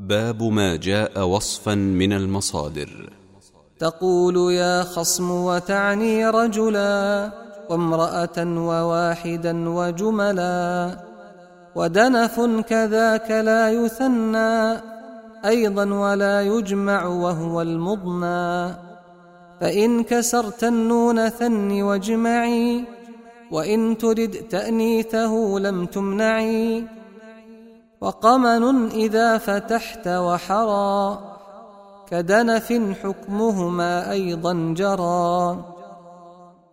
باب ما جاء وصفا من المصادر. تقول يا خصم وتعني رجلا وامرأة وواحدا وجملا ودنف كذاك لا يثنى أيضا ولا يجمع وهو المضنى. فإن كسرت النون ثن واجمعي وإن ترد تأنيثه لم تمنعي. وقمن إذا فتحت وحرى كدنف حكمهما أيضا جرى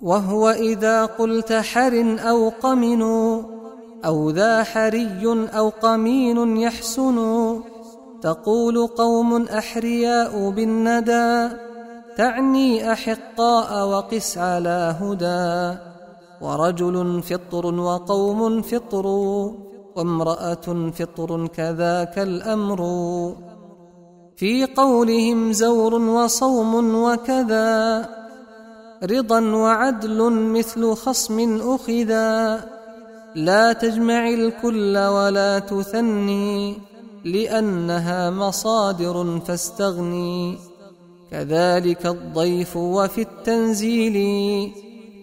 وهو إذا قلت حر أو قمن أو ذا حري أو قمين يحسن تقول قوم أحرياء بالندى تعني أحقاء وقس على هدى ورجل فطر وقوم فطر وامرأة فطر كذاك الأمر. في قولهم زور وصوم وكذا رضا وعدل مثل خصم أخذا. لا تجمع الكل ولا تثني لأنها مصادر فاستغني. كذلك الضيف وفي التنزيل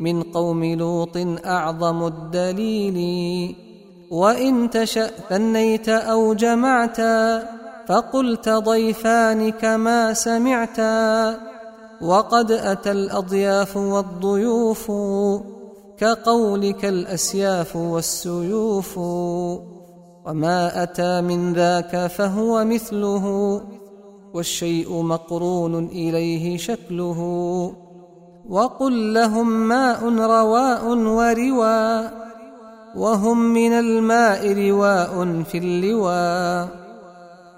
من قوم لوط أعظم الدليل. وإن تشأ ثنيت أو جمعت فقلت ضيفان كما سمعت وقد أتى الأضياف والضيوف كقولك الأسياف والسيوف وما أتى من ذاك فهو مثله والشيء مقرون إليه شكله وقل لهم ماء رواء وروا وهم من الماء رواء في اللواء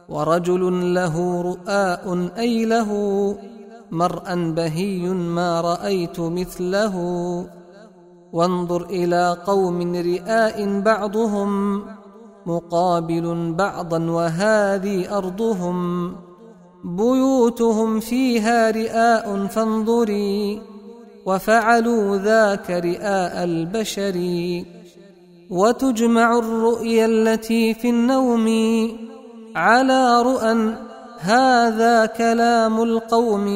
ورجل له رؤاء أي له مرءا بهي ما رأيت مثله. وانظر إلى قوم رئاء بعضهم مقابل بعضا وهذه أرضهم. بيوتهم فيها رئاء فانظري وفعلوا ذاك رئاء البشر. وتجمع الرؤيا التي في النوم على رؤى هذا كلام القوم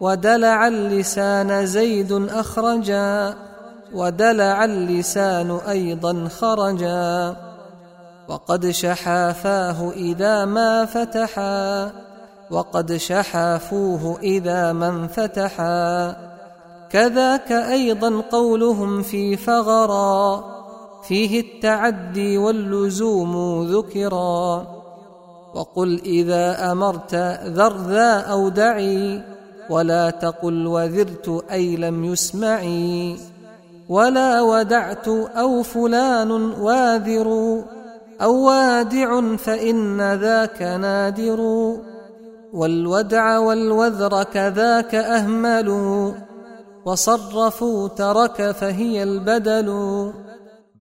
ودلع اللسان زيد أخرجا ودلع اللسان أيضا خرجا وقد شحا فاه إذا ما فتحا وقد شحا فوه إذا ما انفتحا كذاك أيضا قولهم في فغرا فيه التعدي واللزوم ذكرا وقل إذا أمرت ذر ذا أو دعي ولا تقل وذرت أي لم يسمعي ولا ودعت أو فلان واذر أو وادع فإن ذاك نادر والودع والوذر كذاك أهملوا وصرفوا ترك فهي البدل